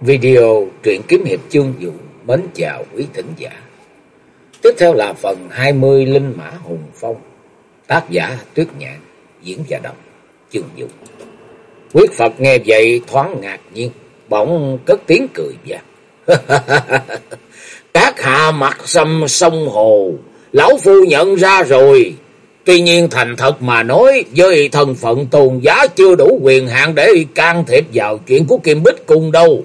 Video truyện kiếm hiệp chương dụ mến chào quý thính giả. Tiếp theo là phần 20 Linh Mã Hùng Phong. Tác giả Tuyết Nhạn, diễn giả đọc chương dụ. Quyết Phật nghe vậy thoáng ngạc nhiên, bỗng cất tiếng cười vang. Các hạ mặt xâm sông hồ, lão phu nhận ra rồi. Tuy nhiên thành thật mà nói, với thân phận tôn giá chưa đủ quyền hạn để can thiệp vào chuyện của Kim Bích Cung đâu.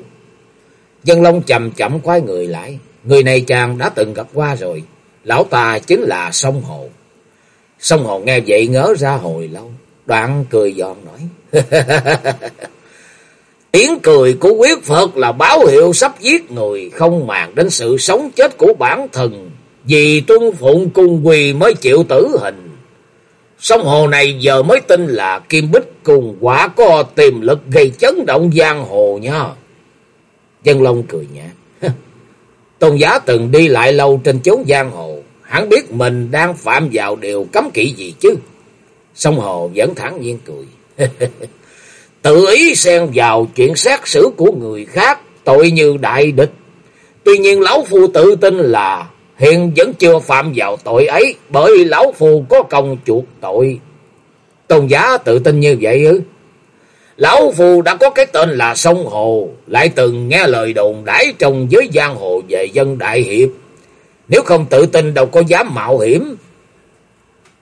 Dân Long chậm chậm quay người lại. Người này chàng đã từng gặp qua rồi. Lão ta chính là sông Hồ. Sông Hồ nghe vậy ngớ ra hồi lâu. Đoạn cười giòn nói. Tiếng cười của quyết Phật là báo hiệu sắp giết người. Không màng đến sự sống chết của bản thân. Vì tuân phụng cung quỳ mới chịu tử hình. Sông hồ này giờ mới tin là Kim Bích cùng quả có tiềm lực gây chấn động giang hồ nha. Dân Long cười nhạt. Tôn giá từng đi lại lâu trên chốn giang hồ. Hắn biết mình đang phạm vào điều cấm kỵ gì chứ. Sông Hồ vẫn thẳng nhiên cười. Tự ý xen vào chuyện xét xử của người khác. Tội như đại địch. Tuy nhiên Lão Phu tự tin là hiện vẫn chưa phạm vào tội ấy. Bởi Lão Phu có công chuộc tội. Tôn giá tự tin như vậy ư? Lão Phù đã có cái tên là Sông Hồ, lại từng nghe lời đồn đãi trong giới giang hồ về dân đại hiệp. Nếu không tự tin đâu có dám mạo hiểm.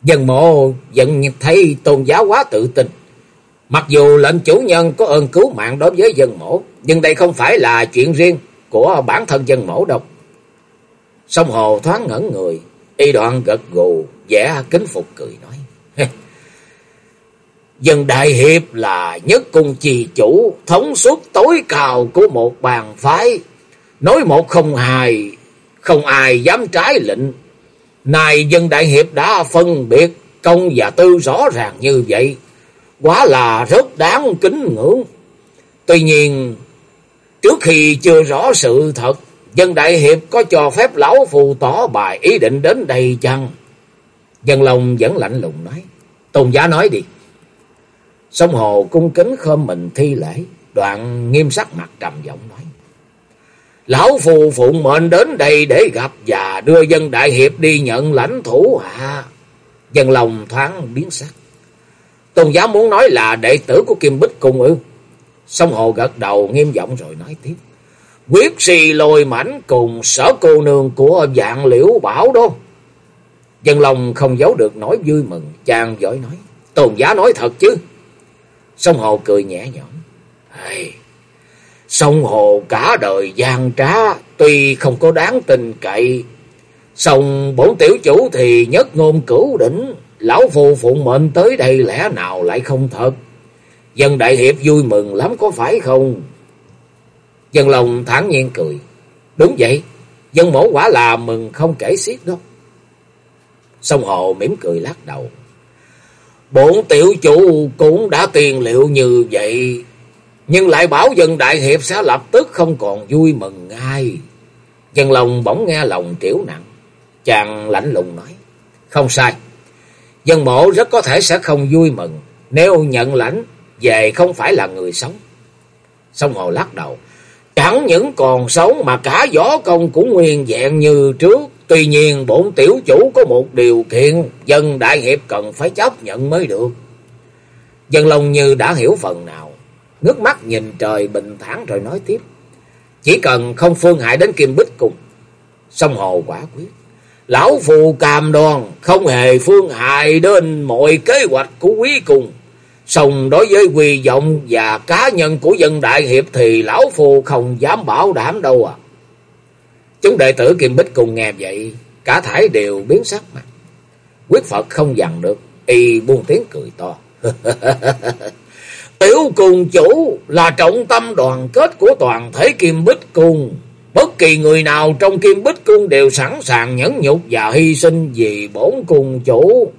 Dân mộ vẫn thấy tôn giáo quá tự tin. Mặc dù lệnh chủ nhân có ơn cứu mạng đối với dân mổ, nhưng đây không phải là chuyện riêng của bản thân dân mổ đâu. Sông Hồ thoáng ngẩn người, y đoạn gật gù, vẻ kính phục cười nói. Dân Đại Hiệp là nhất cung trì chủ, thống suốt tối cao của một bàn phái. Nói một không hài không ai dám trái lệnh. Này dân Đại Hiệp đã phân biệt công và tư rõ ràng như vậy. Quá là rất đáng kính ngưỡng. Tuy nhiên, trước khi chưa rõ sự thật, dân Đại Hiệp có cho phép lão phù tỏ bài ý định đến đây chăng? Dân Long vẫn lạnh lùng nói. Tôn giá nói đi. Sông Hồ cung kính khom mình thi lễ, đoạn nghiêm sắc mặt trầm giọng nói. Lão phù phụng mệnh đến đây để gặp và đưa dân đại hiệp đi nhận lãnh thủ hạ. Dân lòng thoáng biến sắc. Tôn giáo muốn nói là đệ tử của Kim Bích Cung ư. Sông Hồ gật đầu nghiêm giọng rồi nói tiếp. Quyết si lôi mảnh cùng sở cô nương của dạng liễu bảo đô Dân lòng không giấu được nỗi vui mừng, chàng giỏi nói. Tôn giá nói thật chứ. Sông Hồ cười nhẹ nhõm. Hey, sông Hồ cả đời gian trá, tuy không có đáng tin cậy. Sông bổn tiểu chủ thì nhất ngôn cửu đỉnh, lão phù phụng mệnh tới đây lẽ nào lại không thật. Dân đại hiệp vui mừng lắm có phải không? Dân lòng thản nhiên cười. Đúng vậy, dân mổ quả là mừng không kể xiết đâu. Sông Hồ mỉm cười lắc đầu. Bốn tiểu chủ cũng đã tiền liệu như vậy, nhưng lại bảo dân đại hiệp sẽ lập tức không còn vui mừng ngay. Dân lòng bỗng nghe lòng triểu nặng, chàng lạnh lùng nói, không sai, dân mộ rất có thể sẽ không vui mừng, nếu nhận lãnh về không phải là người sống. Sông Hồ lắc đầu, chẳng những còn sống mà cả võ công cũng nguyên vẹn như trước. Tuy nhiên bổn tiểu chủ có một điều kiện, dân đại hiệp cần phải chấp nhận mới được. Dân Long như đã hiểu phần nào, nước mắt nhìn trời bình thản rồi nói tiếp. Chỉ cần không phương hại đến Kim Bích cùng. Sông Hồ quả quyết. Lão phù cam đoan không hề phương hại đến mọi kế hoạch của quý cùng. Xong đối với quy vọng và cá nhân của dân đại hiệp thì lão phù không dám bảo đảm đâu à. Chúng đệ tử Kim Bích cùng nghe vậy, cả thải đều biến sắc mặt. Quyết Phật không dằn được, y buông tiếng cười to. Tiểu cùng chủ là trọng tâm đoàn kết của toàn thể Kim Bích Cung. Bất kỳ người nào trong Kim Bích Cung đều sẵn sàng nhẫn nhục và hy sinh vì bổn cùng chủ.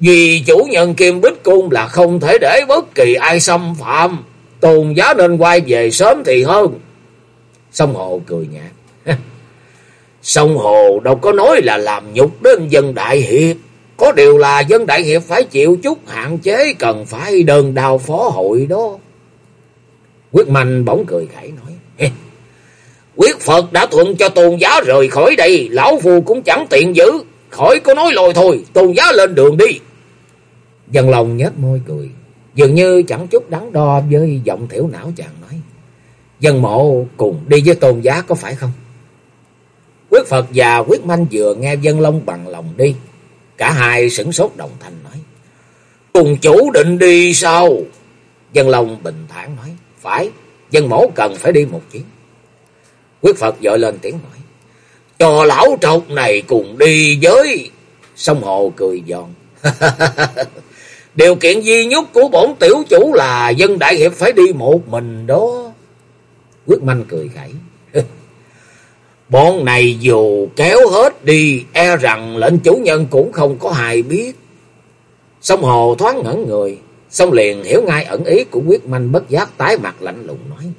Vì chủ nhân Kim Bích Cung là không thể để bất kỳ ai xâm phạm. Tôn giá nên quay về sớm thì hơn. Sông Hồ cười nhạt. Sông Hồ đâu có nói là làm nhục đến dân đại hiệp. Có điều là dân đại hiệp phải chịu chút hạn chế cần phải đơn đào phó hội đó. Quyết Manh bỗng cười khẩy nói. Quyết Phật đã thuận cho tôn giá rời khỏi đây, lão phu cũng chẳng tiện giữ. Khỏi có nói lồi thôi, tôn giá lên đường đi. Dân lòng nhếch môi cười, dường như chẳng chút đắn đo với giọng thiểu não chàng nói. Dân mộ cùng đi với tôn giá có phải không? Quyết Phật và Quyết Manh vừa nghe dân long bằng lòng đi. Cả hai sửng sốt đồng thanh nói. Cùng chủ định đi sao? Dân Long bình thản nói. Phải, dân mổ cần phải đi một chuyến. Quyết Phật dội lên tiếng nói. Cho lão trọc này cùng đi với. Sông Hồ cười giòn. Điều kiện duy nhất của bổn tiểu chủ là dân đại hiệp phải đi một mình đó. Quyết Manh cười khẩy. Bọn này dù kéo hết đi, e rằng lệnh chủ nhân cũng không có hài biết. Sông Hồ thoáng ngẩn người, sông liền hiểu ngay ẩn ý của quyết manh bất giác tái mặt lạnh lùng nói.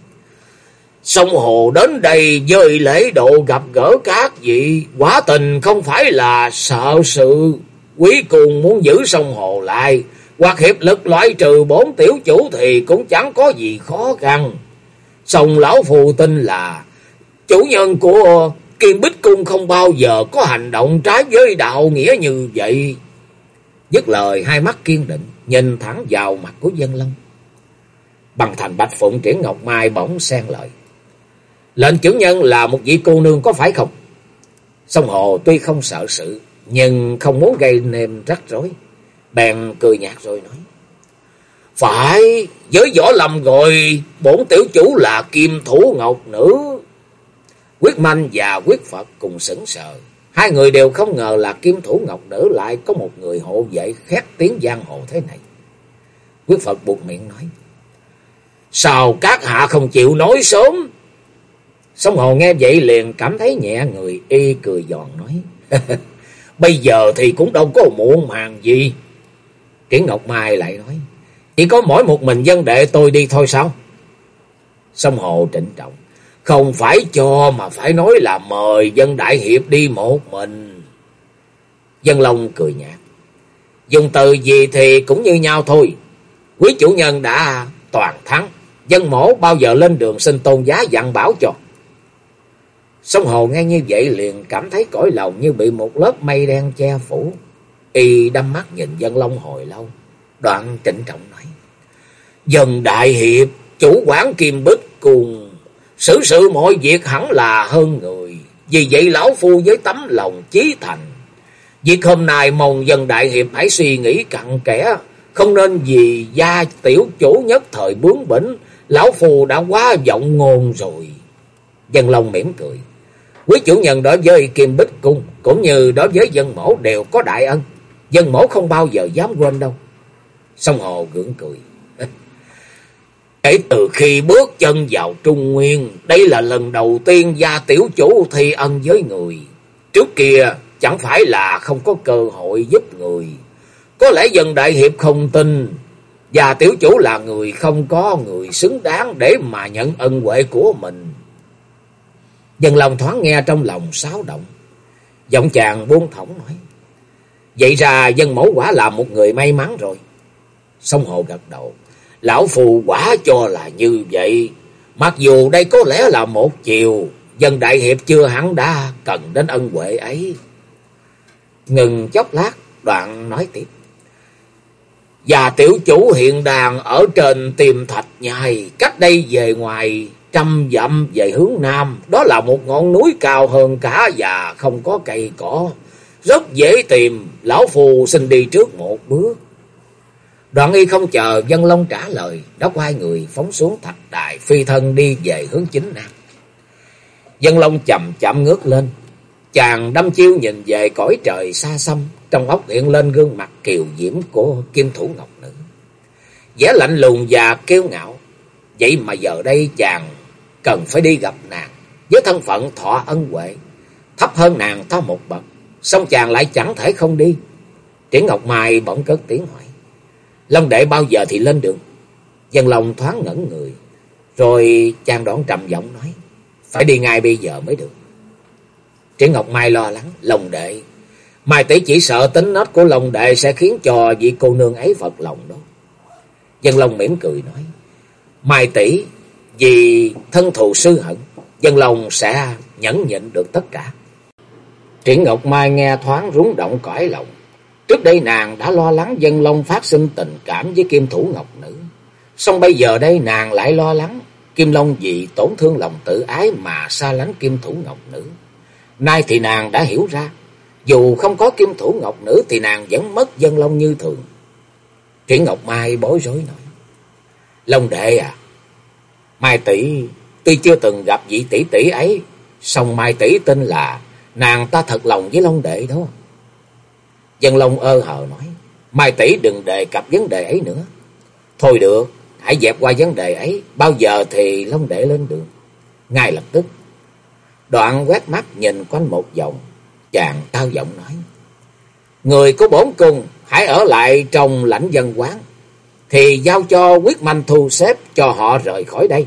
Sông Hồ đến đây dơi lễ độ gặp gỡ các vị, quả tình không phải là sợ sự, quý cùng muốn giữ sông Hồ lại, hoặc hiệp lực loại trừ bốn tiểu chủ thì cũng chẳng có gì khó khăn. Sông Lão Phù tin là chủ nhân của Kim Bích Cung không bao giờ có hành động trái với đạo nghĩa như vậy. Dứt lời hai mắt kiên định, nhìn thẳng vào mặt của dân lâm Bằng thành bạch phụng triển ngọc mai bỗng xen lời. Lệnh chủ nhân là một vị cô nương có phải không? Sông Hồ tuy không sợ sự, nhưng không muốn gây nên rắc rối. Bèn cười nhạt rồi nói. Phải, với võ lầm rồi, bổn tiểu chủ là kim thủ ngọc nữ. Quyết Manh và Quyết Phật cùng sững sờ. Hai người đều không ngờ là kim thủ ngọc nữ lại có một người hộ vệ khét tiếng giang hồ thế này. Quyết Phật buộc miệng nói. Sao các hạ không chịu nói sớm? Sông Hồ nghe vậy liền cảm thấy nhẹ người, y cười giòn nói. Bây giờ thì cũng đâu có muộn màng gì. Kiến Ngọc Mai lại nói. Chỉ có mỗi một mình dân đệ tôi đi thôi sao? Sông Hồ trịnh trọng. Không phải cho mà phải nói là mời dân đại hiệp đi một mình. Dân Long cười nhạt. Dùng từ gì thì cũng như nhau thôi. Quý chủ nhân đã toàn thắng. Dân mổ bao giờ lên đường xin tôn giá dặn bảo cho. Sông Hồ nghe như vậy liền cảm thấy cõi lòng như bị một lớp mây đen che phủ. Y đâm mắt nhìn dân long hồi lâu. Đoạn trịnh trọng nói. Dân đại hiệp, chủ quán Kim Bích cùng xử sự mọi việc hẳn là hơn người. Vì vậy lão phu với tấm lòng chí thành. Việc hôm nay mong dân đại hiệp hãy suy nghĩ cặn kẽ. Không nên vì gia tiểu chủ nhất thời bướng bỉnh. Lão phu đã quá vọng ngôn rồi. Dân Long mỉm cười. Quý chủ nhân đối với Kim Bích Cung cũng như đối với dân mẫu đều có đại ân. Dân mẫu không bao giờ dám quên đâu. Sông Hồ gượng cười. Kể từ khi bước chân vào Trung Nguyên, đây là lần đầu tiên gia tiểu chủ thi ân với người. Trước kia chẳng phải là không có cơ hội giúp người. Có lẽ dân đại hiệp không tin, gia tiểu chủ là người không có người xứng đáng để mà nhận ân huệ của mình. Dân lòng thoáng nghe trong lòng xáo động. Giọng chàng buông thõng nói. Vậy ra dân mẫu quả là một người may mắn rồi. Sông Hồ gật đầu. Lão phù quả cho là như vậy. Mặc dù đây có lẽ là một chiều. Dân đại hiệp chưa hẳn đã cần đến ân huệ ấy. Ngừng chốc lát, đoạn nói tiếp. Và tiểu chủ hiện đàn ở trên tìm thạch nhai. Cách đây về ngoài, trăm dặm về hướng nam. Đó là một ngọn núi cao hơn cả và không có cây cỏ. Rất dễ tìm. Lão phù xin đi trước một bước. Đoạn y không chờ dân long trả lời, đã quay người phóng xuống thạch đài phi thân đi về hướng chính nam. Dân long chậm chậm ngước lên, chàng đâm chiêu nhìn về cõi trời xa xăm, trong óc hiện lên gương mặt kiều diễm của kim thủ ngọc nữ. vẻ lạnh lùng và kiêu ngạo, vậy mà giờ đây chàng cần phải đi gặp nàng, với thân phận thọ ân huệ, thấp hơn nàng ta một bậc, song chàng lại chẳng thể không đi. Triển Ngọc Mai bỗng cất tiếng hỏi. Long đệ bao giờ thì lên đường? Dân lòng thoáng ngẩn người. Rồi chàng đón trầm giọng nói. Phải đi ngay bây giờ mới được. Triển Ngọc Mai lo lắng. Long đệ. Mai tỷ chỉ sợ tính nết của Long đệ sẽ khiến cho vị cô nương ấy phật lòng đó. Dân Long mỉm cười nói. Mai tỷ, vì thân thù sư hận. dân lòng sẽ nhẫn nhịn được tất cả. Triển Ngọc Mai nghe thoáng rúng động cõi lòng. Trước đây nàng đã lo lắng dân long phát sinh tình cảm với kim thủ ngọc nữ. Xong bây giờ đây nàng lại lo lắng Kim Long vì tổn thương lòng tự ái mà xa lánh kim thủ ngọc nữ. Nay thì nàng đã hiểu ra, dù không có kim thủ ngọc nữ thì nàng vẫn mất dân long như thường. Triển Ngọc Mai bối rối nói. Long đệ à, Mai tỷ tuy chưa từng gặp vị tỷ tỷ ấy, song Mai tỷ tin là nàng ta thật lòng với Long đệ đó. Dân Long ơ hờ nói, Mai tỷ đừng đề cập vấn đề ấy nữa. Thôi được, hãy dẹp qua vấn đề ấy, bao giờ thì Long đệ lên đường. Ngay lập tức, đoạn quét mắt nhìn quanh một vòng, chàng cao giọng nói. Người của bổn cung hãy ở lại trong lãnh dân quán, thì giao cho quyết manh thu xếp cho họ rời khỏi đây.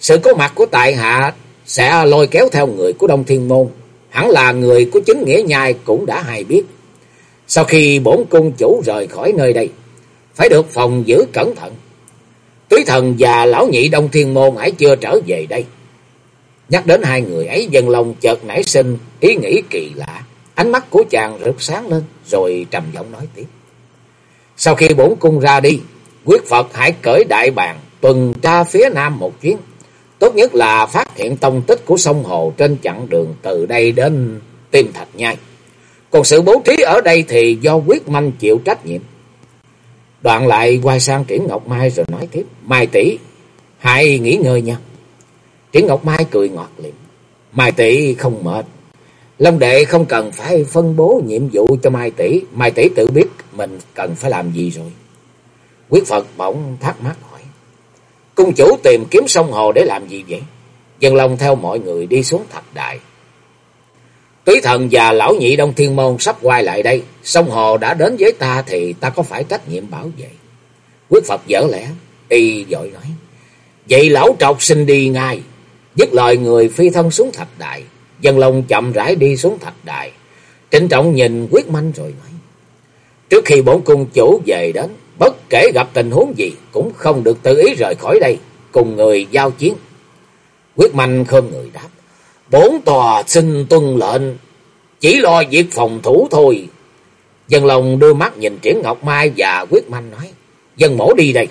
Sự có mặt của tại hạ sẽ lôi kéo theo người của Đông Thiên Môn, hẳn là người của chính nghĩa nhai cũng đã hay biết. Sau khi bổn cung chủ rời khỏi nơi đây, phải được phòng giữ cẩn thận. Túy thần và lão nhị Đông Thiên Môn hãy chưa trở về đây. Nhắc đến hai người ấy dân lòng chợt nảy sinh ý nghĩ kỳ lạ. Ánh mắt của chàng rực sáng lên rồi trầm giọng nói tiếp. Sau khi bổn cung ra đi, quyết Phật hãy cởi đại bàng tuần tra phía nam một chuyến. Tốt nhất là phát hiện tông tích của sông Hồ trên chặng đường từ đây đến Tim Thạch Nhai. Còn sự bố trí ở đây thì do quyết manh chịu trách nhiệm. Đoạn lại quay sang Triển Ngọc Mai rồi nói tiếp. Mai tỷ, hãy nghỉ ngơi nha. Triển Ngọc Mai cười ngọt liệm. Mai tỷ không mệt. Long đệ không cần phải phân bố nhiệm vụ cho Mai tỷ. Mai tỷ tự biết mình cần phải làm gì rồi. Quyết Phật bỗng thắc mắc hỏi. Cung chủ tìm kiếm sông hồ để làm gì vậy? Dân Long theo mọi người đi xuống thạch đại. Túy thần và lão nhị Đông Thiên Môn sắp quay lại đây. Sông hồ đã đến với ta thì ta có phải trách nhiệm bảo vệ. Quyết Phật dở lẽ. Y dội nói. Vậy lão trọc xin đi ngay. Dứt lời người phi thân xuống thạch đại. Dân Long chậm rãi đi xuống thạch đại. Trịnh trọng nhìn quyết manh rồi nói. Trước khi bổn cung chủ về đến. Bất kể gặp tình huống gì cũng không được tự ý rời khỏi đây. Cùng người giao chiến. Quyết manh không người đáp. Bốn tòa xin tuân lệnh, chỉ lo việc phòng thủ thôi. Dân lòng đưa mắt nhìn Triển Ngọc Mai và quyết manh nói, dân mổ đi đây.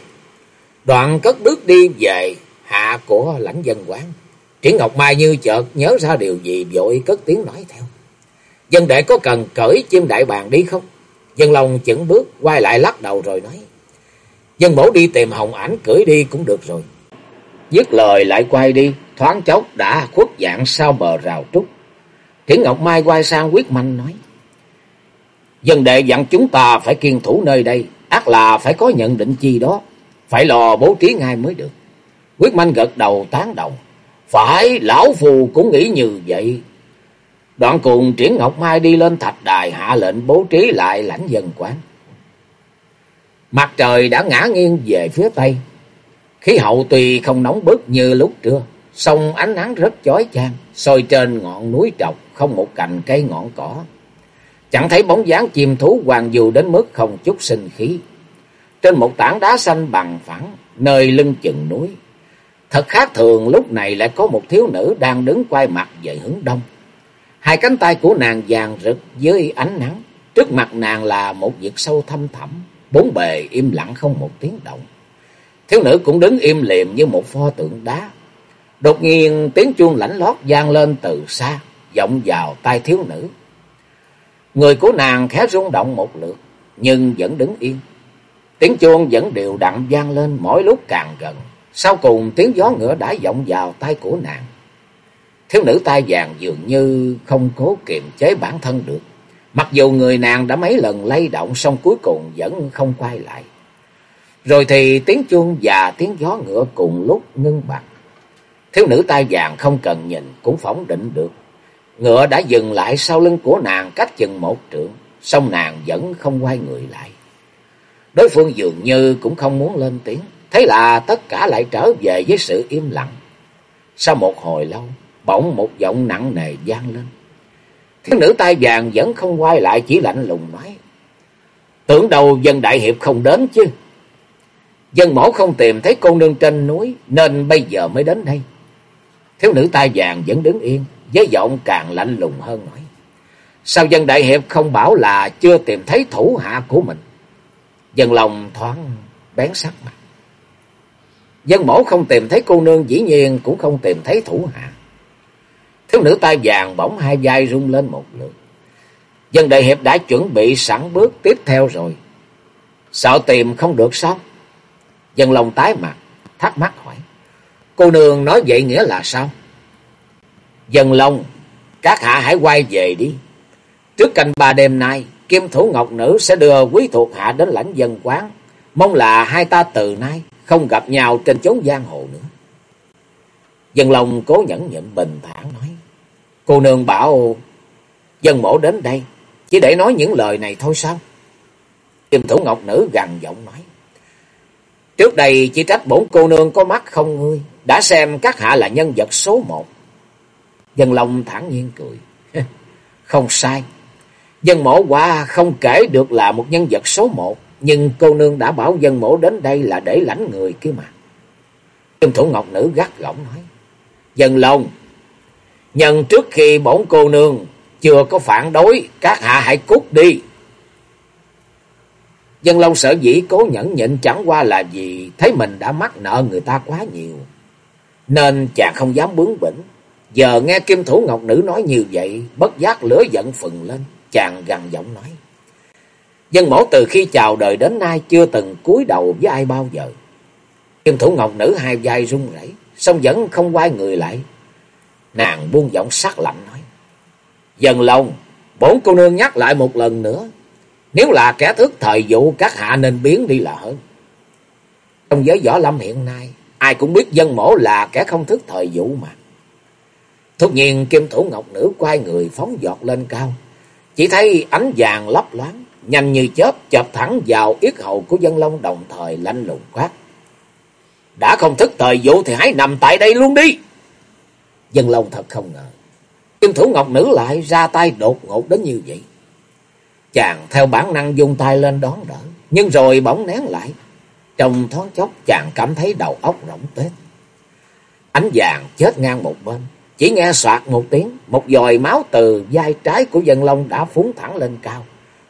Đoạn cất bước đi về hạ của lãnh dân quán. Triển Ngọc Mai như chợt nhớ ra điều gì vội cất tiếng nói theo. Dân đệ có cần cởi chim đại bàng đi không? Dân lòng chững bước quay lại lắc đầu rồi nói. Dân mổ đi tìm hồng ảnh cưỡi đi cũng được rồi. Dứt lời lại quay đi, thoáng chốc đã khuất dạng sau bờ rào trúc. Thiển Ngọc Mai quay sang quyết manh nói. Dân đệ dặn chúng ta phải kiên thủ nơi đây, ác là phải có nhận định chi đó, phải lò bố trí ngay mới được. Quyết manh gật đầu tán đồng. Phải, lão phù cũng nghĩ như vậy. Đoạn cùng Triển Ngọc Mai đi lên thạch đài hạ lệnh bố trí lại lãnh dân quán. Mặt trời đã ngã nghiêng về phía tây. Khí hậu tuy không nóng bức như lúc trưa, song ánh nắng rất chói chang, soi trên ngọn núi trọc không một cành cây ngọn cỏ. Chẳng thấy bóng dáng chim thú hoàng dù đến mức không chút sinh khí. Trên một tảng đá xanh bằng phẳng, nơi lưng chừng núi. Thật khác thường lúc này lại có một thiếu nữ đang đứng quay mặt về hướng đông. Hai cánh tay của nàng vàng rực dưới ánh nắng. Trước mặt nàng là một vực sâu thâm thẳm, bốn bề im lặng không một tiếng động. Thiếu nữ cũng đứng im liềm như một pho tượng đá. Đột nhiên tiếng chuông lãnh lót vang lên từ xa, vọng vào tai thiếu nữ. Người của nàng khẽ rung động một lượt, nhưng vẫn đứng yên. Tiếng chuông vẫn đều đặn vang lên mỗi lúc càng gần. Sau cùng tiếng gió ngựa đã vọng vào tai của nàng. Thiếu nữ tai vàng dường như không cố kiềm chế bản thân được. Mặc dù người nàng đã mấy lần lay động xong cuối cùng vẫn không quay lại. Rồi thì tiếng chuông và tiếng gió ngựa cùng lúc ngưng bặt. Thiếu nữ tai vàng không cần nhìn cũng phỏng định được. Ngựa đã dừng lại sau lưng của nàng cách chừng một trượng, song nàng vẫn không quay người lại. Đối phương dường như cũng không muốn lên tiếng, thế là tất cả lại trở về với sự im lặng. Sau một hồi lâu, bỗng một giọng nặng nề vang lên. Thiếu nữ tai vàng vẫn không quay lại chỉ lạnh lùng nói. Tưởng đâu dân đại hiệp không đến chứ. Dân mẫu không tìm thấy cô nương trên núi nên bây giờ mới đến đây. Thiếu nữ tai vàng vẫn đứng yên, với giọng càng lạnh lùng hơn nói. Sao dân đại hiệp không bảo là chưa tìm thấy thủ hạ của mình? Dân lòng thoáng bén sắc mặt. Dân mổ không tìm thấy cô nương dĩ nhiên cũng không tìm thấy thủ hạ. Thiếu nữ tai vàng bỗng hai vai rung lên một lượt. Dân đại hiệp đã chuẩn bị sẵn bước tiếp theo rồi. Sợ tìm không được sao? Dân lòng tái mặt, thắc mắc hỏi. Cô nương nói vậy nghĩa là sao? Dân long, các hạ hãy quay về đi. Trước canh ba đêm nay, kim thủ ngọc nữ sẽ đưa quý thuộc hạ đến lãnh dân quán. Mong là hai ta từ nay không gặp nhau trên chốn giang hồ nữa. Dân long cố nhẫn nhịn bình thản nói. Cô nương bảo dân mổ đến đây, chỉ để nói những lời này thôi sao? Kim thủ ngọc nữ gằn giọng nói. Trước đây chỉ trách bổn cô nương có mắt không ngươi, đã xem các hạ là nhân vật số một. Dân Long thản nhiên cười. Không sai. Dân mổ qua không kể được là một nhân vật số một, nhưng cô nương đã bảo dân mổ đến đây là để lãnh người kia mà. Kim thủ ngọc nữ gắt gỏng nói. Dân Long, nhân trước khi bổn cô nương chưa có phản đối, các hạ hãy cút đi. Dân Long sở dĩ cố nhẫn nhịn chẳng qua là vì thấy mình đã mắc nợ người ta quá nhiều. Nên chàng không dám bướng bỉnh. Giờ nghe Kim Thủ Ngọc Nữ nói như vậy, bất giác lửa giận phừng lên, chàng gằn giọng nói. Dân mẫu từ khi chào đời đến nay chưa từng cúi đầu với ai bao giờ. Kim Thủ Ngọc Nữ hai vai run rẩy, song vẫn không quay người lại. Nàng buông giọng sắc lạnh nói. Dân lòng, bốn cô nương nhắc lại một lần nữa, nếu là kẻ thức thời vụ các hạ nên biến đi là hơn. Trong giới võ lâm hiện nay, ai cũng biết dân mổ là kẻ không thức thời vụ mà. 突 nhiên kim thủ ngọc nữ quay người phóng giọt lên cao. Chỉ thấy ánh vàng lấp loáng, nhanh như chớp chập thẳng vào yết hầu của dân long đồng thời lạnh lùng quát. Đã không thức thời vụ thì hãy nằm tại đây luôn đi. Dân long thật không ngờ. Kim thủ ngọc nữ lại ra tay đột ngột đến như vậy. Chàng theo bản năng dùng tay lên đón đỡ, nhưng rồi bỗng nén lại. Trong thoáng chốc chàng cảm thấy đầu óc rỗng tết. Ánh vàng chết ngang một bên, chỉ nghe soạt một tiếng, một dòi máu từ vai trái của dân long đã phúng thẳng lên cao.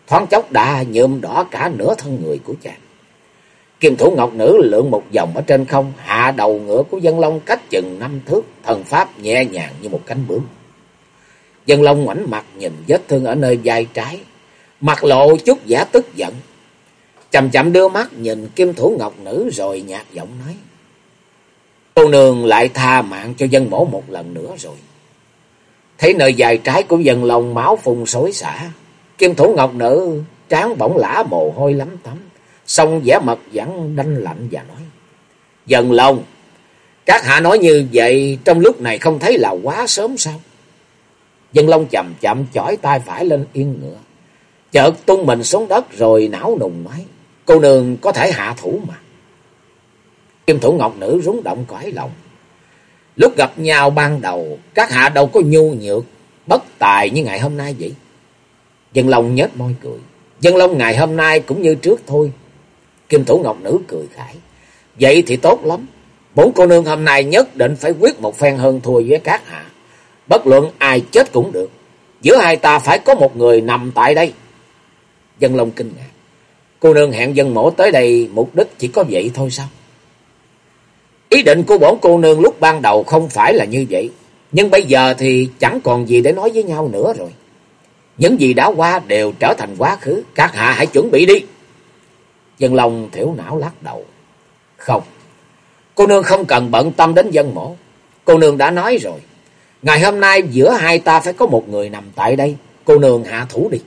Thoáng chốc đã nhuộm đỏ cả nửa thân người của chàng. Kim thủ ngọc nữ lượn một vòng ở trên không, hạ đầu ngựa của dân long cách chừng năm thước, thần pháp nhẹ nhàng như một cánh bướm. Dân long ngoảnh mặt nhìn vết thương ở nơi vai trái, mặt lộ chút giả tức giận. Chậm chậm đưa mắt nhìn kim thủ ngọc nữ rồi nhạt giọng nói. Cô nương lại tha mạng cho dân mổ một lần nữa rồi. Thấy nơi dài trái của dân lòng máu phun xối xả. Kim thủ ngọc nữ tráng bỗng lã mồ hôi lắm tắm. Xong vẻ mật vẫn đanh lạnh và nói. Dân lòng, các hạ nói như vậy trong lúc này không thấy là quá sớm sao? Dân Long chậm chậm chỏi tay phải lên yên ngựa. Chợt tung mình xuống đất rồi não nùng nói. Cô nương có thể hạ thủ mà. Kim thủ ngọc nữ rúng động cõi lòng. Lúc gặp nhau ban đầu, các hạ đâu có nhu nhược, bất tài như ngày hôm nay vậy. Dân Long nhếch môi cười. Dân Long ngày hôm nay cũng như trước thôi. Kim thủ ngọc nữ cười khải. Vậy thì tốt lắm. Bốn cô nương hôm nay nhất định phải quyết một phen hơn thua với các hạ. Bất luận ai chết cũng được. Giữa hai ta phải có một người nằm tại đây. Dân Long kinh ngạc. Cô nương hẹn dân mổ tới đây, mục đích chỉ có vậy thôi sao? Ý định của bổn cô nương lúc ban đầu không phải là như vậy. Nhưng bây giờ thì chẳng còn gì để nói với nhau nữa rồi. Những gì đã qua đều trở thành quá khứ. Các hạ hãy chuẩn bị đi. Dân Long thiểu não lắc đầu. Không. Cô nương không cần bận tâm đến dân mổ. Cô nương đã nói rồi. Ngày hôm nay giữa hai ta phải có một người nằm tại đây. Cô nương hạ thủ đi.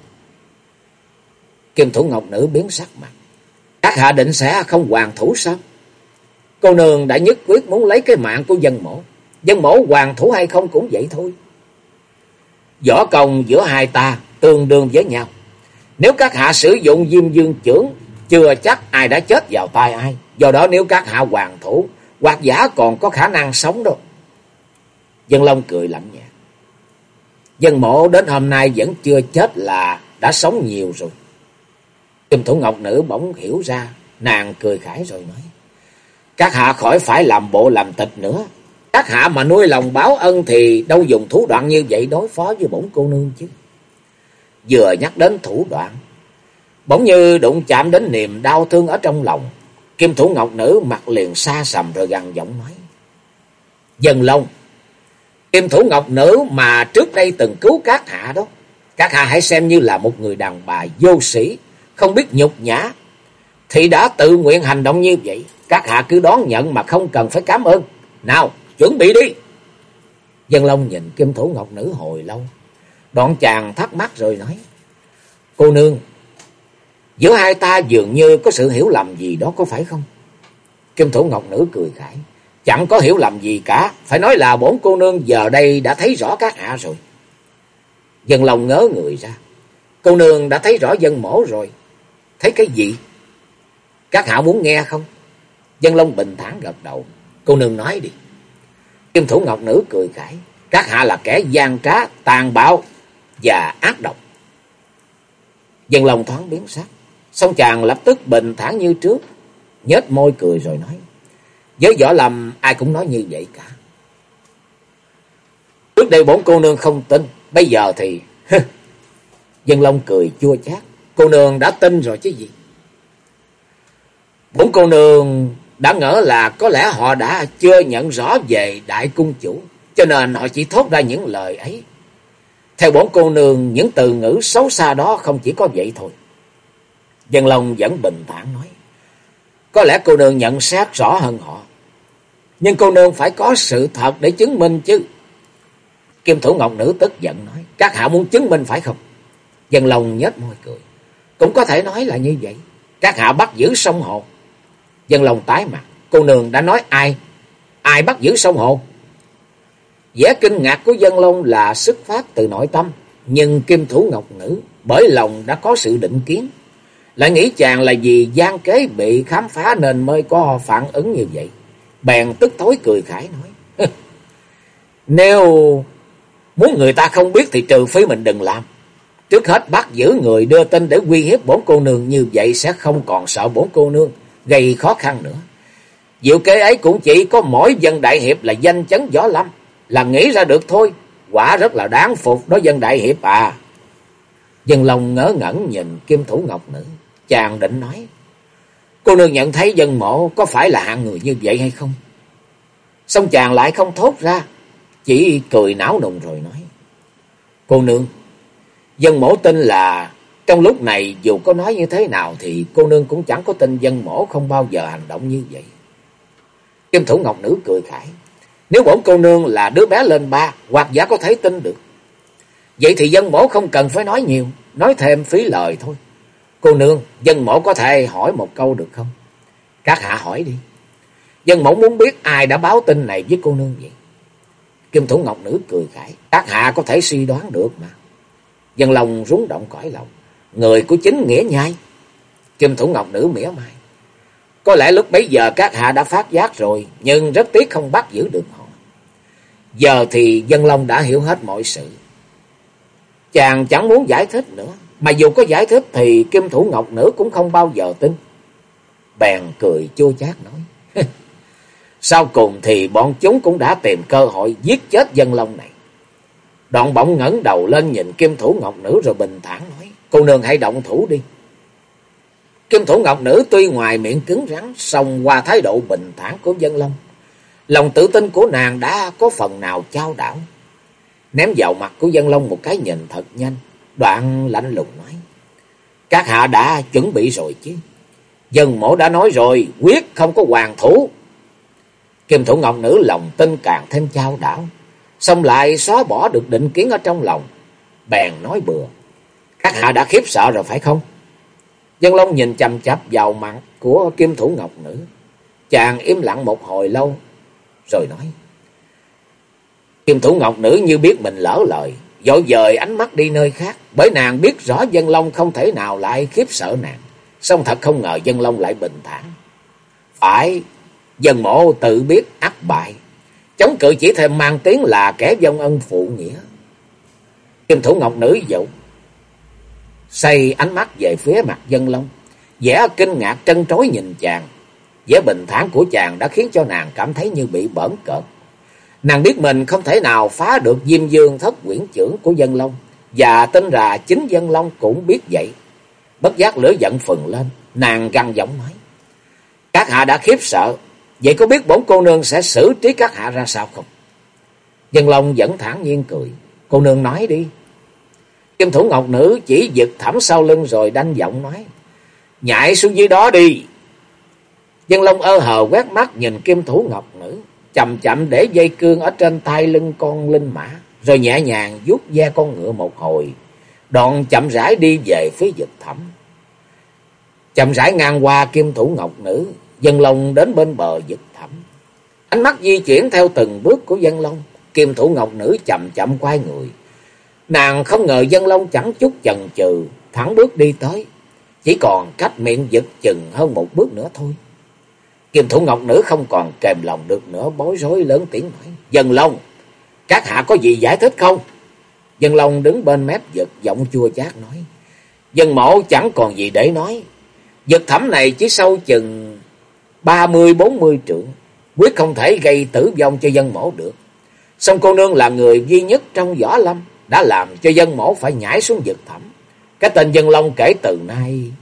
Kim thủ ngọc nữ biến sắc mặt. Các hạ định sẽ không hoàn thủ sao? Cô nương đã nhất quyết muốn lấy cái mạng của dân mổ. Dân mổ hoàn thủ hay không cũng vậy thôi. Võ công giữa hai ta tương đương với nhau. Nếu các hạ sử dụng diêm dương trưởng, chưa chắc ai đã chết vào tay ai. Do đó nếu các hạ hoàn thủ, hoặc giả còn có khả năng sống đâu. Dân Long cười lạnh nhạt. Dân mộ đến hôm nay vẫn chưa chết là đã sống nhiều rồi. Kim Thủ Ngọc Nữ bỗng hiểu ra, nàng cười khải rồi nói. Các hạ khỏi phải làm bộ làm tịch nữa. Các hạ mà nuôi lòng báo ân thì đâu dùng thủ đoạn như vậy đối phó với bổn cô nương chứ. Vừa nhắc đến thủ đoạn, bỗng như đụng chạm đến niềm đau thương ở trong lòng. Kim thủ ngọc nữ mặt liền xa sầm rồi gằn giọng nói. Dần lông, kim thủ ngọc nữ mà trước đây từng cứu các hạ đó. Các hạ hãy xem như là một người đàn bà vô sĩ, không biết nhục nhã. Thì đã tự nguyện hành động như vậy. Các hạ cứ đón nhận mà không cần phải cảm ơn. Nào, chuẩn bị đi. Dân Long nhìn kim thủ ngọc nữ hồi lâu. Đoạn chàng thắc mắc rồi nói. Cô nương, giữa hai ta dường như có sự hiểu lầm gì đó có phải không? Kim thủ ngọc nữ cười khải. Chẳng có hiểu lầm gì cả. Phải nói là bổn cô nương giờ đây đã thấy rõ các hạ rồi. Dân Long ngớ người ra. Cô nương đã thấy rõ dân mổ rồi. Thấy cái gì? Các hạ muốn nghe không? Dân Long bình thản gật đầu. Cô nương nói đi. Kim Thủ Ngọc Nữ cười khải. Các hạ là kẻ gian trá, tàn bạo và ác độc. Dân Long thoáng biến sắc. Xong chàng lập tức bình thản như trước. nhếch môi cười rồi nói. Với võ lầm ai cũng nói như vậy cả. Trước đây bốn cô nương không tin. Bây giờ thì... Dân Long cười chua chát. Cô nương đã tin rồi chứ gì. Bốn cô nương đã ngỡ là có lẽ họ đã chưa nhận rõ về đại cung chủ, cho nên họ chỉ thốt ra những lời ấy. Theo bốn cô nương, những từ ngữ xấu xa đó không chỉ có vậy thôi. Dân Long vẫn bình thản nói, có lẽ cô nương nhận xét rõ hơn họ, nhưng cô nương phải có sự thật để chứng minh chứ. Kim Thủ Ngọc Nữ tức giận nói, các hạ muốn chứng minh phải không? Dân Long nhếch môi cười, cũng có thể nói là như vậy. Các hạ bắt giữ sông hồ Dân lòng tái mặt. Cô nương đã nói ai? Ai bắt giữ sông hồ? vẻ kinh ngạc của dân long là xuất phát từ nội tâm. Nhưng kim thủ ngọc nữ bởi lòng đã có sự định kiến. Lại nghĩ chàng là vì gian kế bị khám phá nên mới có phản ứng như vậy. Bèn tức tối cười khải nói. Nếu muốn người ta không biết thì trừ phí mình đừng làm. Trước hết bắt giữ người đưa tin để uy hiếp bốn cô nương như vậy sẽ không còn sợ bốn cô nương gây khó khăn nữa. Diệu kế ấy cũng chỉ có mỗi dân đại hiệp là danh chấn gió lâm, là nghĩ ra được thôi, quả rất là đáng phục đó dân đại hiệp à. Dân lòng ngỡ ngẩn nhìn kim thủ ngọc nữ, chàng định nói, cô nương nhận thấy dân mộ có phải là hạng người như vậy hay không? Xong chàng lại không thốt ra, chỉ cười não nùng rồi nói, cô nương, dân mổ tin là trong lúc này dù có nói như thế nào thì cô nương cũng chẳng có tin dân mổ không bao giờ hành động như vậy. Kim thủ ngọc nữ cười khải. Nếu bổn cô nương là đứa bé lên ba, hoặc giả có thể tin được. Vậy thì dân mổ không cần phải nói nhiều, nói thêm phí lời thôi. Cô nương, dân mổ có thể hỏi một câu được không? Các hạ hỏi đi. Dân mổ muốn biết ai đã báo tin này với cô nương vậy? Kim thủ ngọc nữ cười khải. Các hạ có thể suy đoán được mà. Dân lòng rúng động cõi lòng người của chính nghĩa nhai. Kim thủ ngọc nữ mỉa mai. Có lẽ lúc bấy giờ các hạ đã phát giác rồi, nhưng rất tiếc không bắt giữ được họ. Giờ thì dân long đã hiểu hết mọi sự. Chàng chẳng muốn giải thích nữa, mà dù có giải thích thì kim thủ ngọc nữ cũng không bao giờ tin. Bèn cười chua chát nói. Sau cùng thì bọn chúng cũng đã tìm cơ hội giết chết dân long này. Đoạn bỗng ngẩng đầu lên nhìn kim thủ ngọc nữ rồi bình thản nói. Cô nương hãy động thủ đi. Kim thủ ngọc nữ tuy ngoài miệng cứng rắn, song qua thái độ bình thản của dân long. Lòng tự tin của nàng đã có phần nào trao đảo. Ném vào mặt của dân long một cái nhìn thật nhanh, đoạn lạnh lùng nói. Các hạ đã chuẩn bị rồi chứ. Dân mổ đã nói rồi, quyết không có hoàng thủ. Kim thủ ngọc nữ lòng tin càng thêm trao đảo. Xong lại xóa bỏ được định kiến ở trong lòng. Bèn nói bừa. Các hạ đã khiếp sợ rồi phải không? Dân Long nhìn chầm chập vào mặt của kim thủ ngọc nữ. Chàng im lặng một hồi lâu, rồi nói. Kim thủ ngọc nữ như biết mình lỡ lời, dội dời ánh mắt đi nơi khác, bởi nàng biết rõ dân Long không thể nào lại khiếp sợ nàng. Xong thật không ngờ dân Long lại bình thản. Phải, dân mộ tự biết ác bại, chống cự chỉ thêm mang tiếng là kẻ dông ân phụ nghĩa. Kim thủ ngọc nữ dụ, Xây ánh mắt về phía mặt dân long. vẻ kinh ngạc trân trối nhìn chàng. vẻ bình thản của chàng đã khiến cho nàng cảm thấy như bị bỡn cợt. Nàng biết mình không thể nào phá được Diêm Dương thất quyển trưởng của Dân Long. Và tin là chính Dân Long cũng biết vậy. Bất giác lửa giận phừng lên. Nàng găng giọng nói. Các hạ đã khiếp sợ. Vậy có biết bổn cô nương sẽ xử trí các hạ ra sao không? Dân Long vẫn thản nhiên cười. Cô nương nói đi. Kim thủ ngọc nữ chỉ giật thẳm sau lưng rồi đanh giọng nói. Nhảy xuống dưới đó đi. Dân Long ơ hờ quét mắt nhìn kim thủ ngọc nữ. Chậm chậm để dây cương ở trên tay lưng con linh mã. Rồi nhẹ nhàng vuốt da con ngựa một hồi. Đoạn chậm rãi đi về phía giật thẳm. Chậm rãi ngang qua kim thủ ngọc nữ. Dân Long đến bên bờ vực thẳm. Ánh mắt di chuyển theo từng bước của Dân Long. Kim thủ ngọc nữ chậm chậm quay người. Nàng không ngờ Dân Long chẳng chút chần chừ, thẳng bước đi tới. Chỉ còn cách miệng giật chừng hơn một bước nữa thôi. Kim thủ ngọc nữ không còn kềm lòng được nữa, bối rối lớn tiếng nói. Dân Long, các hạ có gì giải thích không? Dân Long đứng bên mép giật giọng chua chát nói. Dân mộ chẳng còn gì để nói. Giật thẩm này chỉ sâu chừng ba mươi bốn mươi trượng. Quyết không thể gây tử vong cho dân mổ được. Song cô nương là người duy nhất trong võ lâm đã làm cho dân mổ phải nhảy xuống vực thẳm. Cái tên dân long kể từ nay...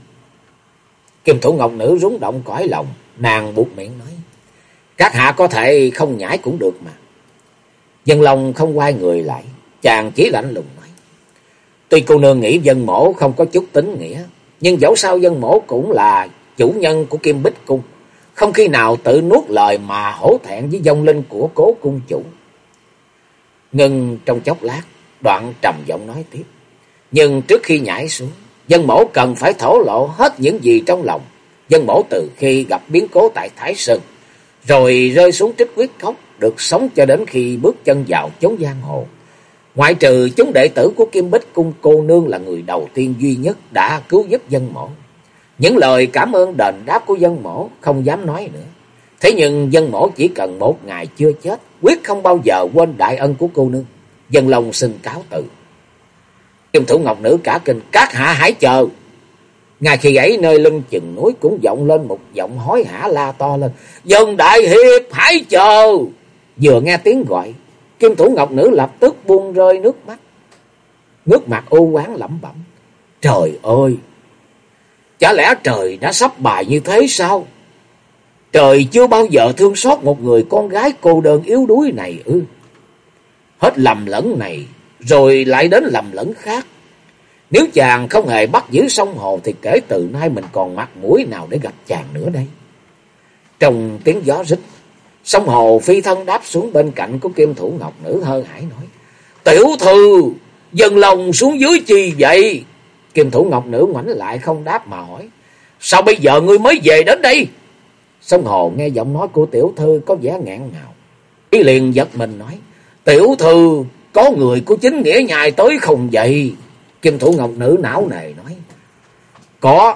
Kim thủ ngọc nữ rúng động cõi lòng, nàng buộc miệng nói. Các hạ có thể không nhảy cũng được mà. Dân long không quay người lại, chàng chỉ lạnh lùng nói. Tuy cô nương nghĩ dân mổ không có chút tính nghĩa, nhưng dẫu sao dân mổ cũng là chủ nhân của Kim Bích Cung. Không khi nào tự nuốt lời mà hổ thẹn với dông linh của cố cung chủ. Ngừng trong chốc lát, đoạn trầm giọng nói tiếp. Nhưng trước khi nhảy xuống, dân mẫu cần phải thổ lộ hết những gì trong lòng. Dân mẫu từ khi gặp biến cố tại Thái Sơn, rồi rơi xuống trích quyết cốc, được sống cho đến khi bước chân vào chốn giang hồ. Ngoại trừ chúng đệ tử của Kim Bích Cung cô nương là người đầu tiên duy nhất đã cứu giúp dân mẫu. Những lời cảm ơn đền đáp của dân mẫu không dám nói nữa. Thế nhưng dân mẫu chỉ cần một ngày chưa chết, quyết không bao giờ quên đại ân của cô nương. Dân lòng xin cáo từ. Kim thủ ngọc nữ cả kinh, các hạ hãy chờ. Ngay khi ấy nơi lưng chừng núi cũng vọng lên một giọng hối hả la to lên. Dân đại hiệp hãy chờ. Vừa nghe tiếng gọi, kim thủ ngọc nữ lập tức buông rơi nước mắt. Nước mặt ô quán lẩm bẩm. Trời ơi! Chả lẽ trời đã sắp bài như thế sao? Trời chưa bao giờ thương xót một người con gái cô đơn yếu đuối này ư. Hết lầm lẫn này, rồi lại đến lầm lẫn khác. Nếu chàng không hề bắt giữ sông hồ thì kể từ nay mình còn mặt mũi nào để gặp chàng nữa đây. Trong tiếng gió rít, sông hồ phi thân đáp xuống bên cạnh của kim thủ ngọc nữ hơ hải nói. Tiểu thư, dần lòng xuống dưới chi vậy? Kim thủ ngọc nữ ngoảnh lại không đáp mà hỏi. Sao bây giờ ngươi mới về đến đây? Sông hồ nghe giọng nói của tiểu thư có vẻ ngạn ngào. Ý liền giật mình nói. Tiểu thư, có người của chính nghĩa nhài tới không vậy? Kim thủ ngọc nữ não nề nói. Có.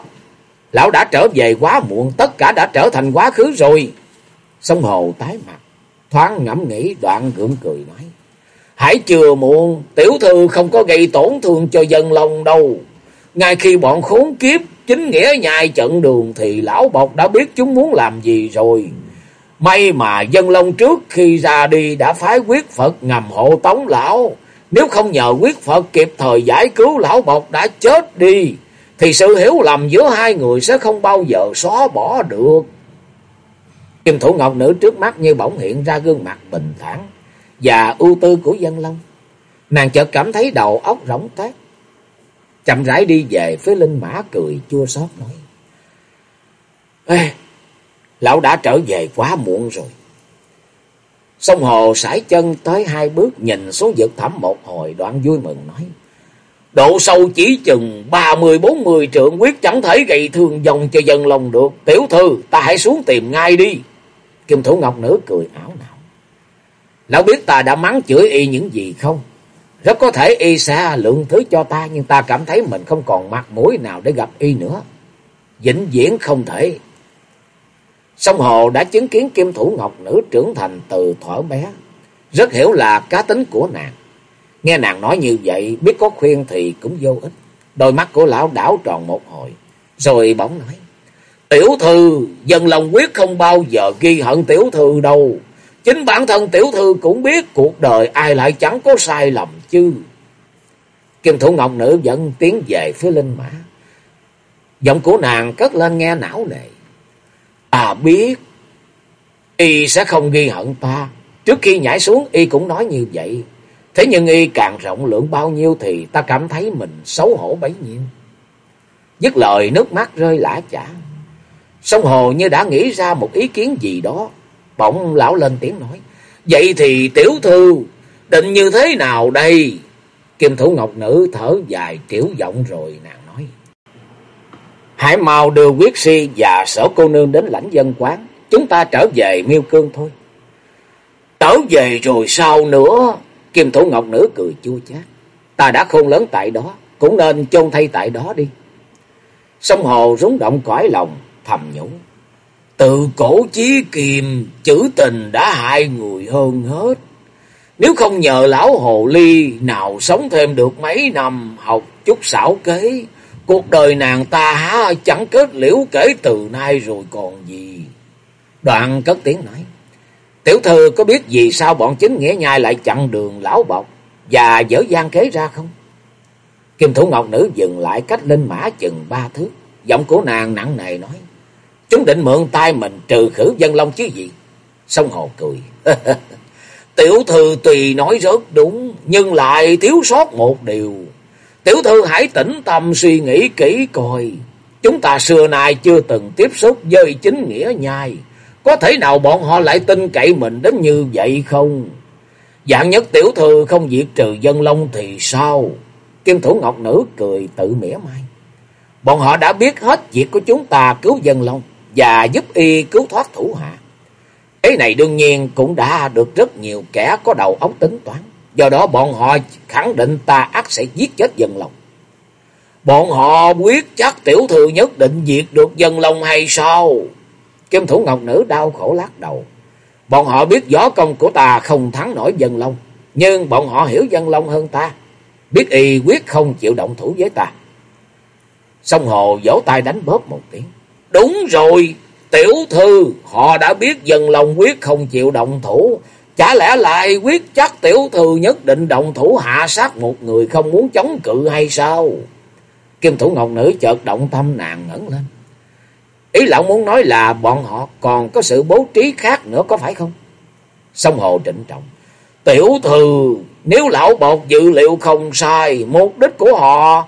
Lão đã trở về quá muộn. Tất cả đã trở thành quá khứ rồi. Sông hồ tái mặt. Thoáng ngẫm nghĩ đoạn gượng cười nói. Hãy chưa muộn. Tiểu thư không có gây tổn thương cho dân lòng đâu. Ngay khi bọn khốn kiếp chính nghĩa nhai trận đường thì lão bộc đã biết chúng muốn làm gì rồi. May mà dân long trước khi ra đi đã phái quyết Phật ngầm hộ tống lão. Nếu không nhờ quyết Phật kịp thời giải cứu lão bộc đã chết đi. Thì sự hiểu lầm giữa hai người sẽ không bao giờ xóa bỏ được. Kim thủ ngọc nữ trước mắt như bỗng hiện ra gương mặt bình thản và ưu tư của dân long. Nàng chợt cảm thấy đầu óc rỗng tác chậm rãi đi về phía linh mã cười chua xót nói. Ê, lão đã trở về quá muộn rồi. Sông hồ sải chân tới hai bước nhìn xuống vực thẳm một hồi đoạn vui mừng nói. Độ sâu chỉ chừng ba mươi bốn mươi trượng quyết chẳng thể gây thương dòng cho dân lòng được. Tiểu thư ta hãy xuống tìm ngay đi. Kim thủ ngọc nữ cười ảo não. Lão biết ta đã mắng chửi y những gì không? Rất có thể y sẽ lượng thứ cho ta, nhưng ta cảm thấy mình không còn mặt mũi nào để gặp y nữa. Vĩnh viễn không thể. Sông Hồ đã chứng kiến kim thủ ngọc nữ trưởng thành từ thuở bé. Rất hiểu là cá tính của nàng. Nghe nàng nói như vậy, biết có khuyên thì cũng vô ích. Đôi mắt của lão đảo tròn một hồi. Rồi bỗng nói. Tiểu thư, dân lòng quyết không bao giờ ghi hận tiểu thư đâu. Chính bản thân tiểu thư cũng biết cuộc đời ai lại chẳng có sai lầm chứ. Kim thủ ngọc nữ dẫn tiến về phía linh mã. Giọng của nàng cất lên nghe não nề. Ta biết, y sẽ không ghi hận ta. Trước khi nhảy xuống y cũng nói như vậy. Thế nhưng y càng rộng lượng bao nhiêu thì ta cảm thấy mình xấu hổ bấy nhiêu. Dứt lời nước mắt rơi lã chả. Sông Hồ như đã nghĩ ra một ý kiến gì đó. Bỗng lão lên tiếng nói. Vậy thì tiểu thư định như thế nào đây? Kim thủ ngọc nữ thở dài kiểu giọng rồi nàng nói. Hãy mau đưa quyết si và sở cô nương đến lãnh dân quán. Chúng ta trở về miêu cương thôi. Trở về rồi sao nữa? Kim thủ ngọc nữ cười chua chát. Ta đã khôn lớn tại đó. Cũng nên chôn thay tại đó đi. Sông hồ rúng động cõi lòng. Thầm nhủ. Từ cổ chí kiềm chữ tình đã hại người hơn hết. Nếu không nhờ lão hồ ly nào sống thêm được mấy năm học chút xảo kế, cuộc đời nàng ta há chẳng kết liễu kể từ nay rồi còn gì. Đoạn cất tiếng nói, tiểu thư có biết vì sao bọn chính nghĩa nhai lại chặn đường lão bọc và dở gian kế ra không? Kim thủ ngọc nữ dừng lại cách lên mã chừng ba thước, giọng của nàng nặng nề nói, chúng định mượn tay mình trừ khử dân long chứ gì? Sông hồ cười. Tiểu thư tùy nói rất đúng, nhưng lại thiếu sót một điều. Tiểu thư hãy tĩnh tâm suy nghĩ kỹ coi. Chúng ta xưa nay chưa từng tiếp xúc với chính nghĩa nhai. Có thể nào bọn họ lại tin cậy mình đến như vậy không? Dạng nhất tiểu thư không diệt trừ dân long thì sao? Kim thủ ngọc nữ cười tự mỉa mai. Bọn họ đã biết hết việc của chúng ta cứu dân long và giúp y cứu thoát thủ hạ. Cái này đương nhiên cũng đã được rất nhiều kẻ có đầu óc tính toán. Do đó bọn họ khẳng định ta ác sẽ giết chết dân lòng. Bọn họ quyết chắc tiểu thư nhất định diệt được dân lòng hay sao? Kim thủ ngọc nữ đau khổ lắc đầu. Bọn họ biết gió công của ta không thắng nổi dân long. Nhưng bọn họ hiểu dân long hơn ta. Biết y quyết không chịu động thủ với ta. Sông hồ vỗ tay đánh bóp một tiếng. Đúng rồi, Tiểu thư, họ đã biết dân lòng quyết không chịu động thủ. Chả lẽ lại quyết chắc tiểu thư nhất định động thủ hạ sát một người không muốn chống cự hay sao? Kim thủ ngọc nữ chợt động tâm nàng ngẩn lên. Ý lão muốn nói là bọn họ còn có sự bố trí khác nữa có phải không? Sông hồ trịnh trọng. Tiểu thư, nếu lão bột dự liệu không sai, mục đích của họ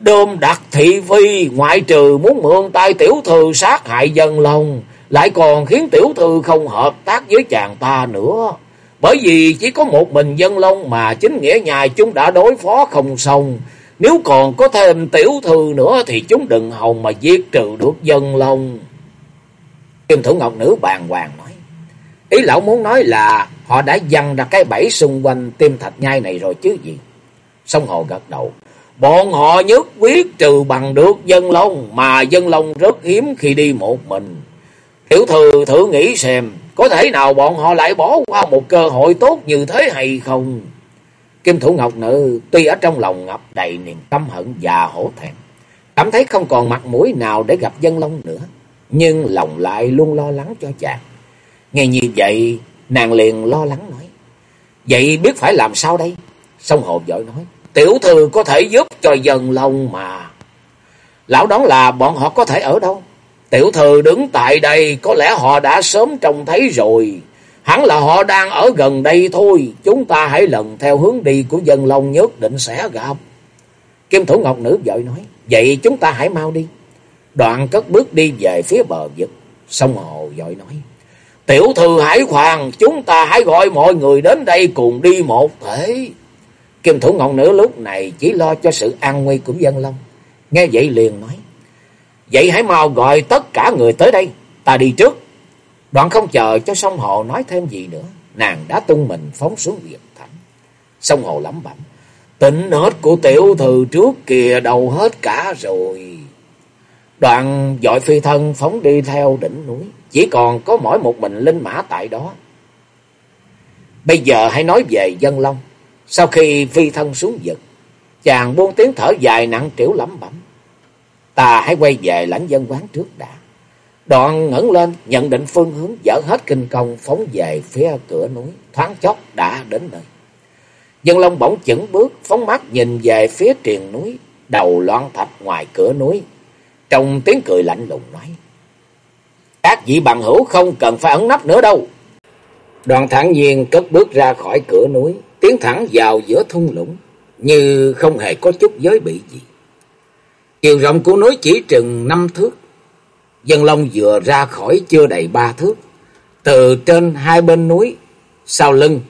đôm đặt thị phi ngoại trừ muốn mượn tay tiểu thư sát hại dân lòng, lại còn khiến tiểu thư không hợp tác với chàng ta nữa. Bởi vì chỉ có một mình dân long mà chính nghĩa nhà chúng đã đối phó không xong. Nếu còn có thêm tiểu thư nữa thì chúng đừng hòng mà giết trừ được dân long. Kim Thủ Ngọc Nữ bàn hoàng nói. Ý lão muốn nói là họ đã dăng ra cái bẫy xung quanh tim thạch nhai này rồi chứ gì. Sông Hồ gật đầu. Bọn họ nhất quyết trừ bằng được dân long mà dân long rất hiếm khi đi một mình. Tiểu thư thử nghĩ xem, có thể nào bọn họ lại bỏ qua một cơ hội tốt như thế hay không? Kim Thủ Ngọc Nữ tuy ở trong lòng ngập đầy niềm căm hận và hổ thẹn, cảm thấy không còn mặt mũi nào để gặp dân long nữa, nhưng lòng lại luôn lo lắng cho chàng. Nghe như vậy, nàng liền lo lắng nói, vậy biết phải làm sao đây? Sông Hồ vội nói, Tiểu thư có thể giúp cho dân long mà. Lão đoán là bọn họ có thể ở đâu? Tiểu thư đứng tại đây, có lẽ họ đã sớm trông thấy rồi. Hẳn là họ đang ở gần đây thôi. Chúng ta hãy lần theo hướng đi của dân long nhất định sẽ gặp. Kim Thủ Ngọc Nữ vội nói. Vậy chúng ta hãy mau đi. Đoạn cất bước đi về phía bờ vực. Sông Hồ vội nói. Tiểu thư hãy khoan. Chúng ta hãy gọi mọi người đến đây cùng đi một thể. Kim thủ ngọn nữ lúc này chỉ lo cho sự an nguy của dân long. Nghe vậy liền nói. Vậy hãy mau gọi tất cả người tới đây. Ta đi trước. Đoạn không chờ cho sông hồ nói thêm gì nữa. Nàng đã tung mình phóng xuống việc thẳng. Sông hồ lẩm bẩm. Tịnh nết của tiểu thư trước kìa đầu hết cả rồi. Đoạn dội phi thân phóng đi theo đỉnh núi. Chỉ còn có mỗi một mình linh mã tại đó. Bây giờ hãy nói về dân long. Sau khi phi thân xuống vực, chàng buông tiếng thở dài nặng trĩu lẩm bẩm. Ta hãy quay về lãnh dân quán trước đã. Đoạn ngẩng lên, nhận định phương hướng, dở hết kinh công phóng về phía cửa núi, thoáng chốc đã đến nơi. Dân Long bỗng chững bước, phóng mắt nhìn về phía triền núi, đầu loan thạch ngoài cửa núi, trong tiếng cười lạnh lùng nói. Các vị bằng hữu không cần phải ẩn nấp nữa đâu. Đoàn thản nhiên cất bước ra khỏi cửa núi, tiến thẳng vào giữa thung lũng, như không hề có chút giới bị gì. Chiều rộng của núi chỉ chừng năm thước. Dân Long vừa ra khỏi chưa đầy ba thước. Từ trên hai bên núi, sau lưng,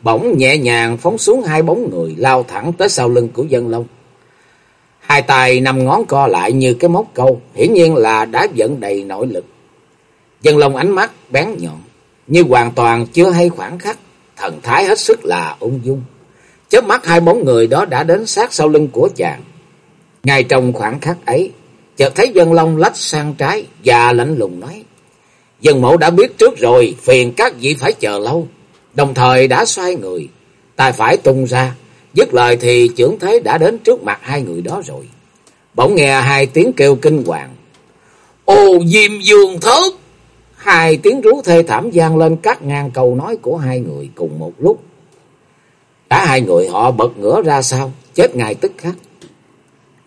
bỗng nhẹ nhàng phóng xuống hai bóng người lao thẳng tới sau lưng của Dân Long. Hai tay nằm ngón co lại như cái móc câu, hiển nhiên là đã dẫn đầy nội lực. Dân Long ánh mắt bén nhọn, như hoàn toàn chưa hay khoảng khắc, thần thái hết sức là ung dung. Chớp mắt hai bóng người đó đã đến sát sau lưng của chàng. Ngay trong khoảng khắc ấy, chợt thấy dân long lách sang trái và lạnh lùng nói. Dân mẫu đã biết trước rồi, phiền các vị phải chờ lâu. Đồng thời đã xoay người, tay phải tung ra. Dứt lời thì trưởng thế đã đến trước mặt hai người đó rồi. Bỗng nghe hai tiếng kêu kinh hoàng. Ô diêm dương thất! Hai tiếng rú thê thảm gian lên cắt ngang câu nói của hai người cùng một lúc. Cả hai người họ bật ngửa ra sau, chết ngay tức khắc.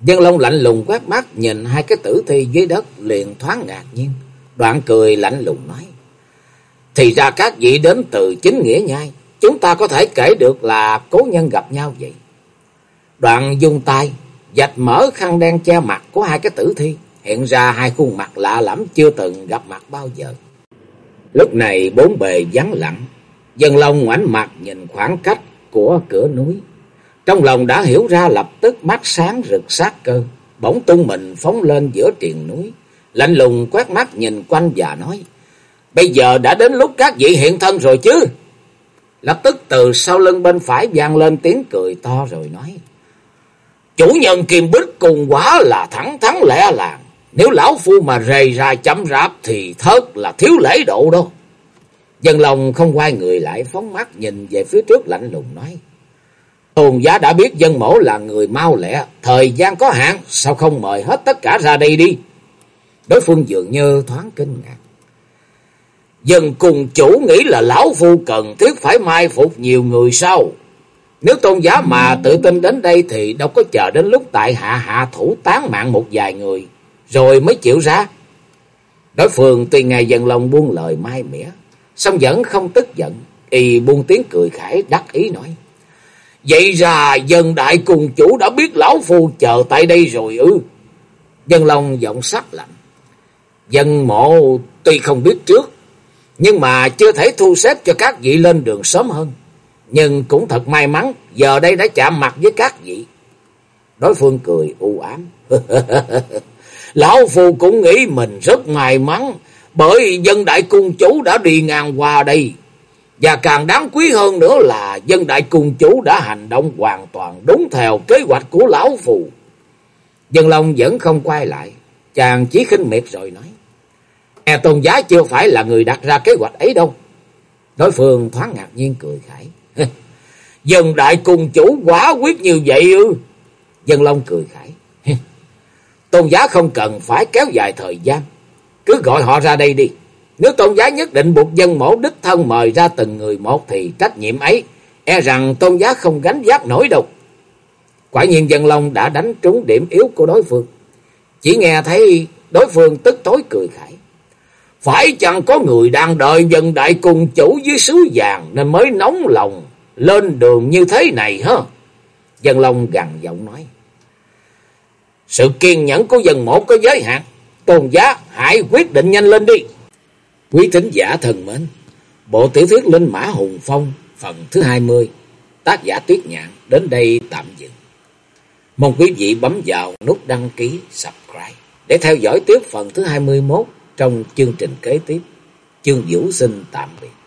Dân Long lạnh lùng quét mắt nhìn hai cái tử thi dưới đất liền thoáng ngạc nhiên. Đoạn cười lạnh lùng nói. Thì ra các vị đến từ chính nghĩa nhai. Chúng ta có thể kể được là cố nhân gặp nhau vậy. Đoạn dùng tay, dạch mở khăn đen che mặt của hai cái tử thi. Hiện ra hai khuôn mặt lạ lẫm chưa từng gặp mặt bao giờ. Lúc này bốn bề vắng lặng. Dân Long ngoảnh mặt nhìn khoảng cách của cửa núi. Trong lòng đã hiểu ra lập tức mắt sáng rực sát cơ, bỗng tung mình phóng lên giữa triền núi, lạnh lùng quét mắt nhìn quanh và nói, bây giờ đã đến lúc các vị hiện thân rồi chứ. Lập tức từ sau lưng bên phải vang lên tiếng cười to rồi nói, chủ nhân Kim Bích cùng quá là thẳng thắn lẽ làng, nếu lão phu mà rầy ra chấm rạp thì thớt là thiếu lễ độ đâu. Dân lòng không quay người lại phóng mắt nhìn về phía trước lạnh lùng nói. Tôn giá đã biết dân mổ là người mau lẹ, thời gian có hạn, sao không mời hết tất cả ra đây đi. Đối phương dường như thoáng kinh ngạc. Dân cùng chủ nghĩ là lão phu cần thiết phải mai phục nhiều người sau. Nếu tôn giá mà tự tin đến đây thì đâu có chờ đến lúc tại hạ hạ thủ tán mạng một vài người, rồi mới chịu ra. Đối phương tuy ngày dần lòng buông lời mai mỉa, song vẫn không tức giận, y buông tiếng cười khải đắc ý nói. Vậy ra dân đại cùng chủ đã biết lão phu chờ tại đây rồi ư. Dân Long giọng sắc lạnh. Dân mộ tuy không biết trước, nhưng mà chưa thể thu xếp cho các vị lên đường sớm hơn. Nhưng cũng thật may mắn, giờ đây đã chạm mặt với các vị. Đối phương cười u ám. Lão Phu cũng nghĩ mình rất may mắn, bởi dân đại cung chủ đã đi ngang qua đây. Và càng đáng quý hơn nữa là dân đại cung chủ đã hành động hoàn toàn đúng theo kế hoạch của lão phu. Dân Long vẫn không quay lại, chàng chỉ khinh miệt rồi nói. E tôn giá chưa phải là người đặt ra kế hoạch ấy đâu. Đối phương thoáng ngạc nhiên cười khải. dân đại cung chủ quá quyết như vậy ư. Dân Long cười khải tôn giá không cần phải kéo dài thời gian. Cứ gọi họ ra đây đi. Nếu tôn giá nhất định buộc dân mổ đích thân mời ra từng người một thì trách nhiệm ấy, e rằng tôn giá không gánh vác nổi đâu. Quả nhiên dân long đã đánh trúng điểm yếu của đối phương. Chỉ nghe thấy đối phương tức tối cười khải. Phải chẳng có người đang đợi dân đại cùng chủ dưới sứ vàng nên mới nóng lòng lên đường như thế này hả? Dân Long gằn giọng nói. Sự kiên nhẫn của dân một có giới hạn. Tôn giá hãy quyết định nhanh lên đi. Quý thính giả thần mến, bộ tiểu thuyết Linh Mã Hùng Phong phần thứ 20, tác giả Tuyết Nhạn đến đây tạm dừng. Mong quý vị bấm vào nút đăng ký, subscribe để theo dõi tiếp phần thứ 21 trong chương trình kế tiếp. Chương Vũ xin tạm biệt.